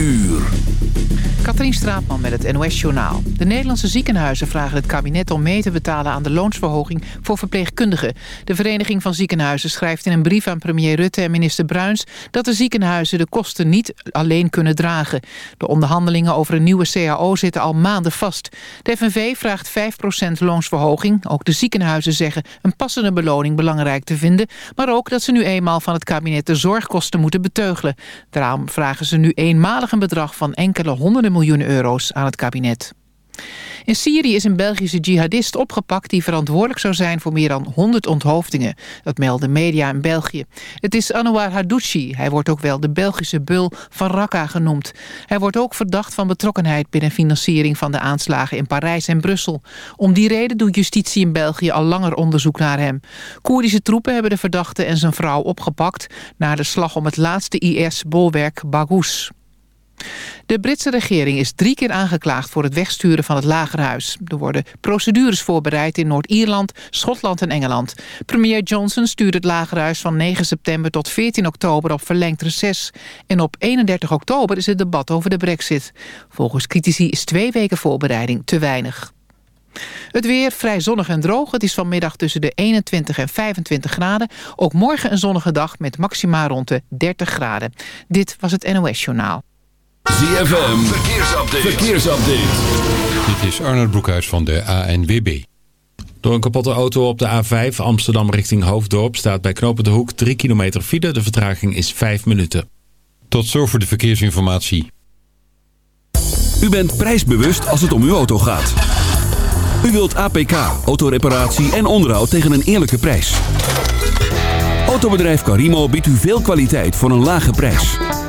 uur. Katrien Straatman met het NOS-journaal. De Nederlandse ziekenhuizen vragen het kabinet om mee te betalen aan de loonsverhoging voor verpleegkundigen. De Vereniging van Ziekenhuizen schrijft in een brief aan premier Rutte en minister Bruins dat de ziekenhuizen de kosten niet alleen kunnen dragen. De onderhandelingen over een nieuwe CAO zitten al maanden vast. De FNV vraagt 5% loonsverhoging. Ook de ziekenhuizen zeggen een passende beloning belangrijk te vinden, maar ook dat ze nu eenmaal van het kabinet de zorgkosten moeten beteugelen. Daarom vragen ze nu eenmalig een bedrag van enkele honderden miljoen euro's aan het kabinet. In Syrië is een Belgische jihadist opgepakt... die verantwoordelijk zou zijn voor meer dan 100 onthoofdingen. Dat melden media in België. Het is Anouar Hadouchi. Hij wordt ook wel de Belgische bul van Raqqa genoemd. Hij wordt ook verdacht van betrokkenheid... binnen financiering van de aanslagen in Parijs en Brussel. Om die reden doet justitie in België al langer onderzoek naar hem. Koerdische troepen hebben de verdachte en zijn vrouw opgepakt... na de slag om het laatste IS-bolwerk Baghouz. De Britse regering is drie keer aangeklaagd voor het wegsturen van het Lagerhuis. Er worden procedures voorbereid in Noord-Ierland, Schotland en Engeland. Premier Johnson stuurde het Lagerhuis van 9 september tot 14 oktober op verlengd reces. En op 31 oktober is het debat over de brexit. Volgens critici is twee weken voorbereiding te weinig. Het weer vrij zonnig en droog. Het is vanmiddag tussen de 21 en 25 graden. Ook morgen een zonnige dag met maxima rond de 30 graden. Dit was het NOS Journaal. ZFM, verkeersupdate. verkeersupdate. Dit is Arnold Broekhuis van de ANWB. Door een kapotte auto op de A5 Amsterdam richting Hoofddorp... staat bij Knopen de Hoek 3 kilometer file. De vertraging is 5 minuten. Tot zover de verkeersinformatie. U bent prijsbewust als het om uw auto gaat. U wilt APK, autoreparatie en onderhoud tegen een eerlijke prijs. Autobedrijf Carimo biedt u veel kwaliteit voor een lage prijs.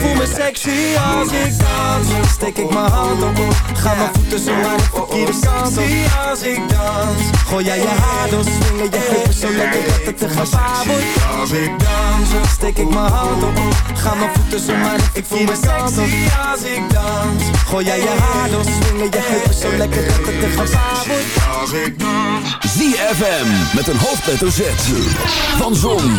voel me sexy als ik dans. Steek ik mijn hand op Ga mijn voeten zo naar de verkeerde kant op. als ik dans. Gooi jij je haar door Swingen je heupen zo lekker dat het te gevaar wordt. Als ik dans. Steek ik mijn hand op Ga mijn voeten zo naar de verkeerde kant op. als ik dans. Gooi jij je haar door Swingen je heupen zo lekker dat het te gevaar wordt. Als ik dans. ZFM met een hoofdletter Z. Van Zon,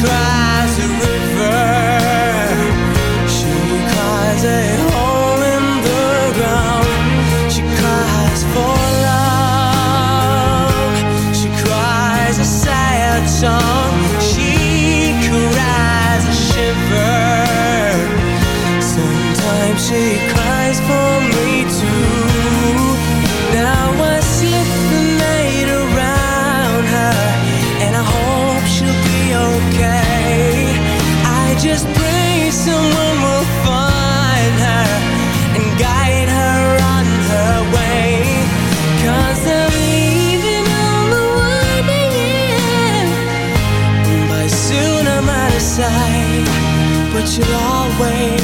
cries a river. She cries a 起了尾。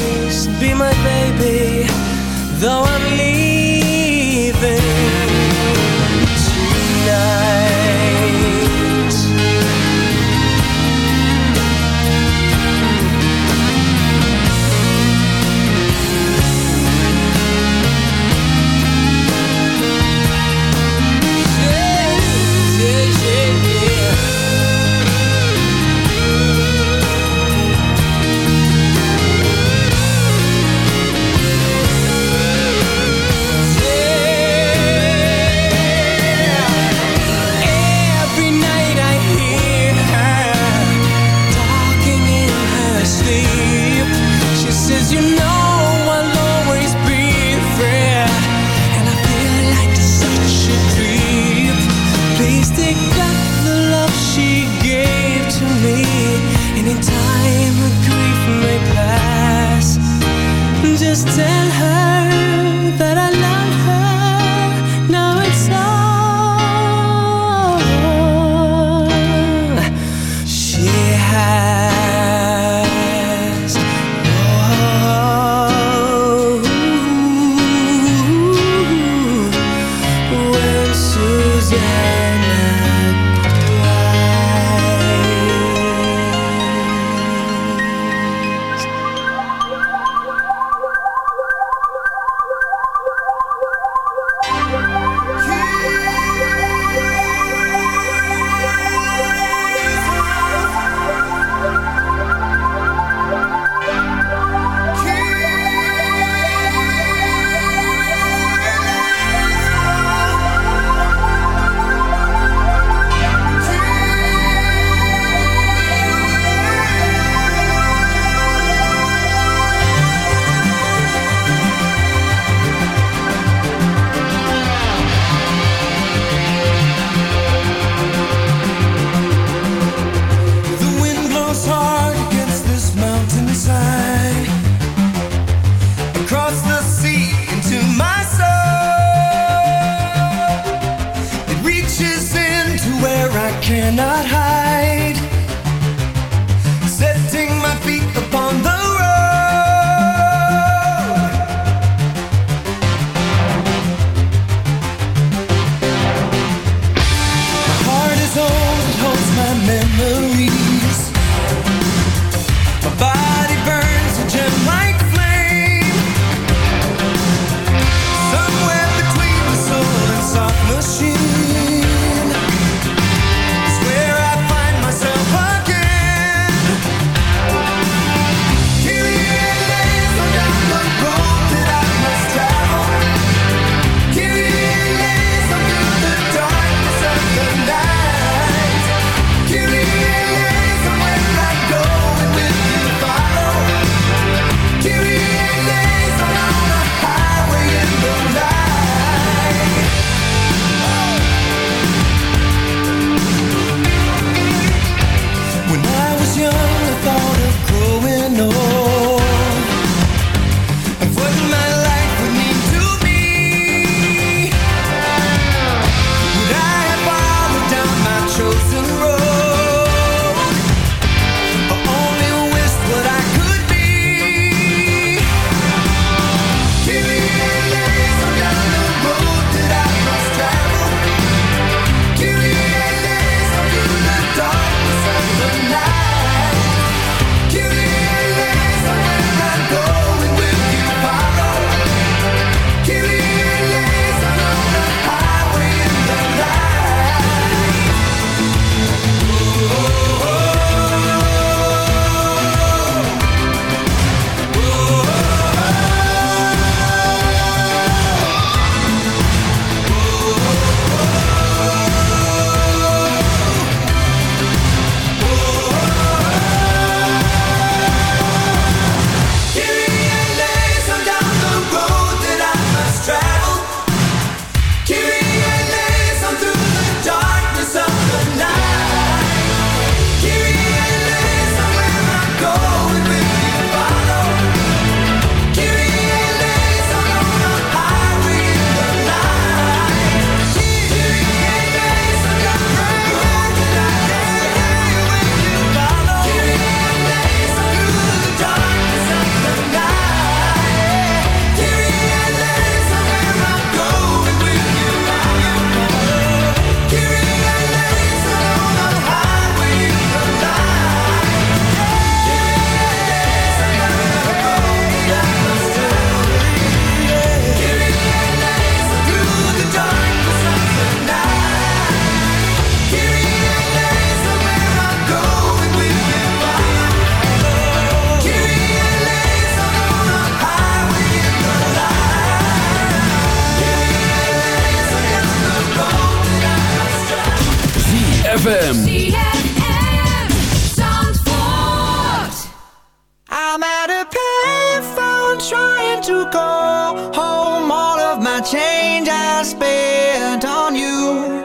trying to call home all of my change I spent on you.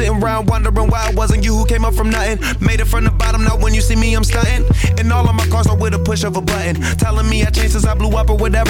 Sitting around wondering why it wasn't you who came up from nothing. Made it from the bottom, now when you see me, I'm stunting. And all of my cars are with a push of a button. Telling me I changed since I blew up or whatever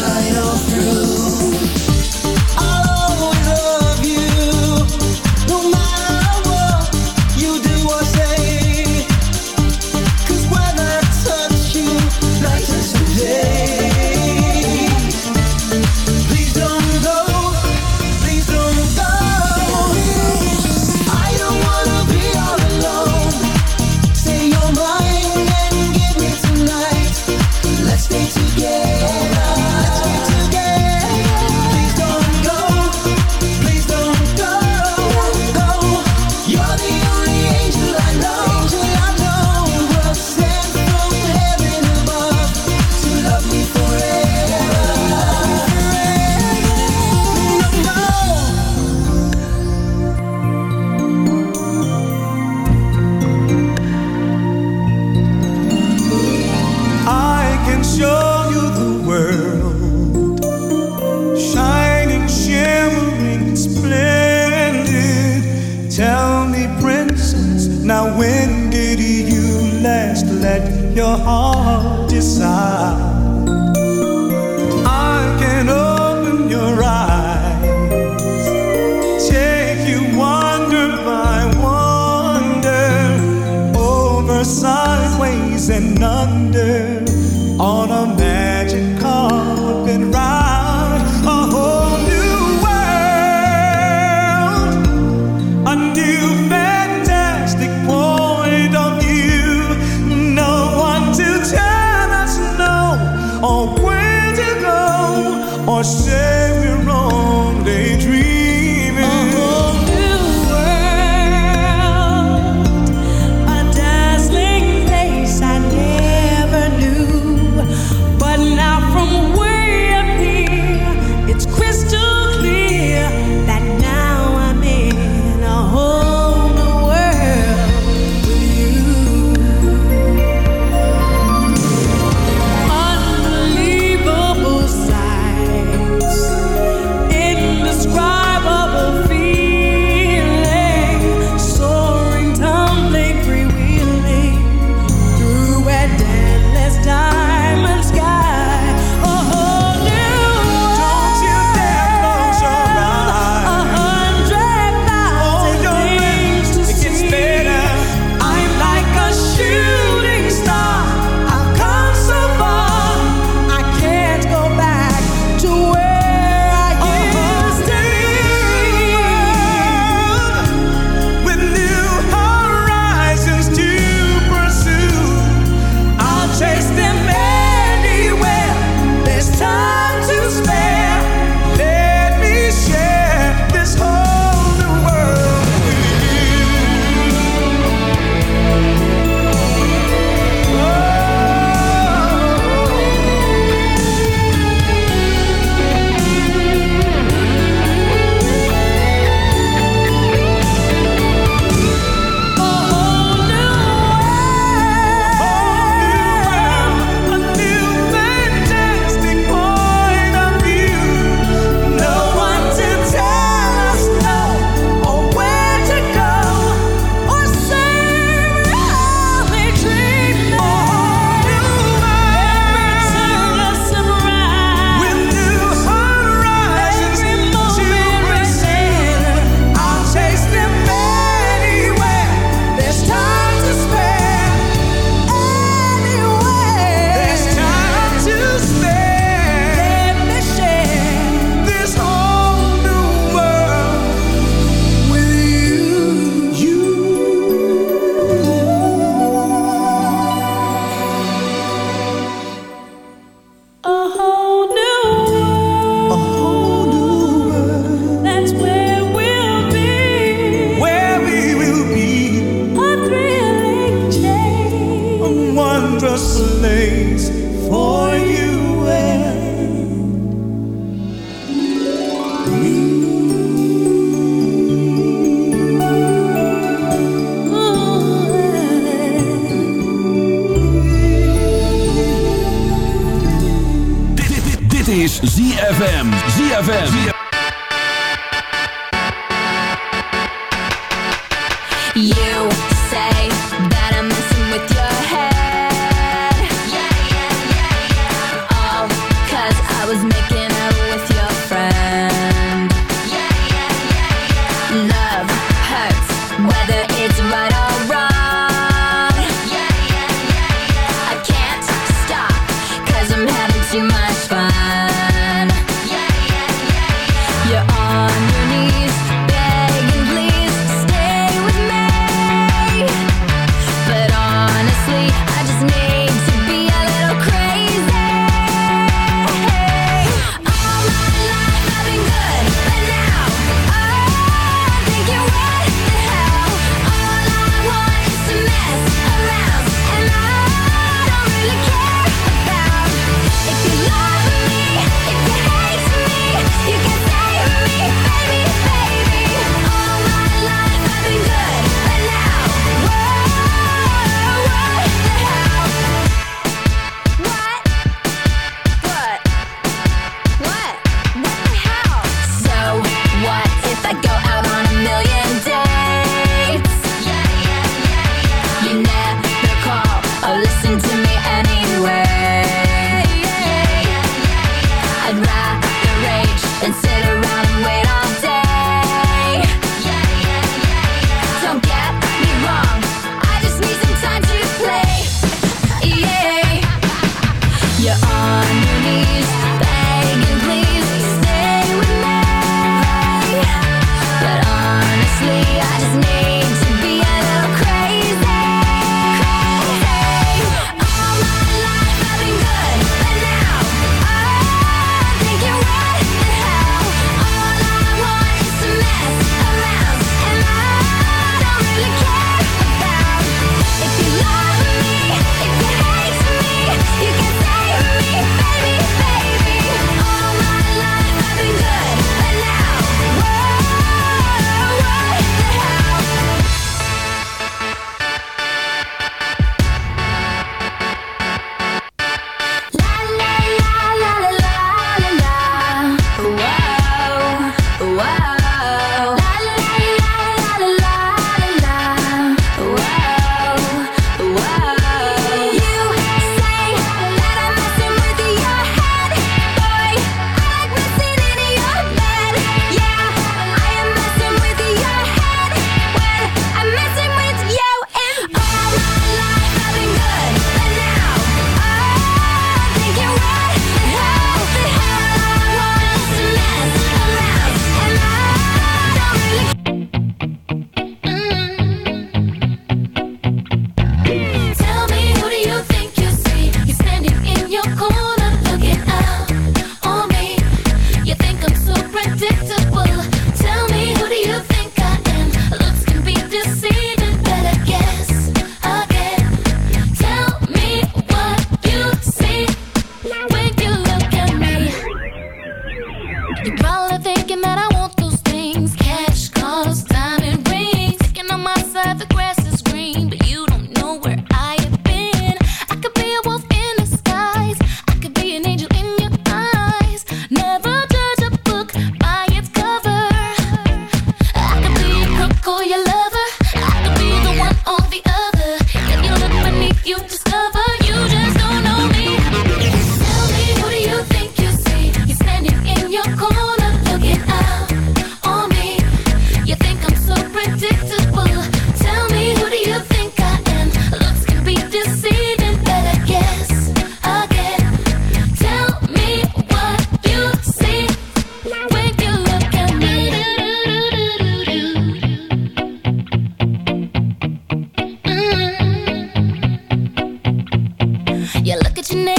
light off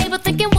people thinking.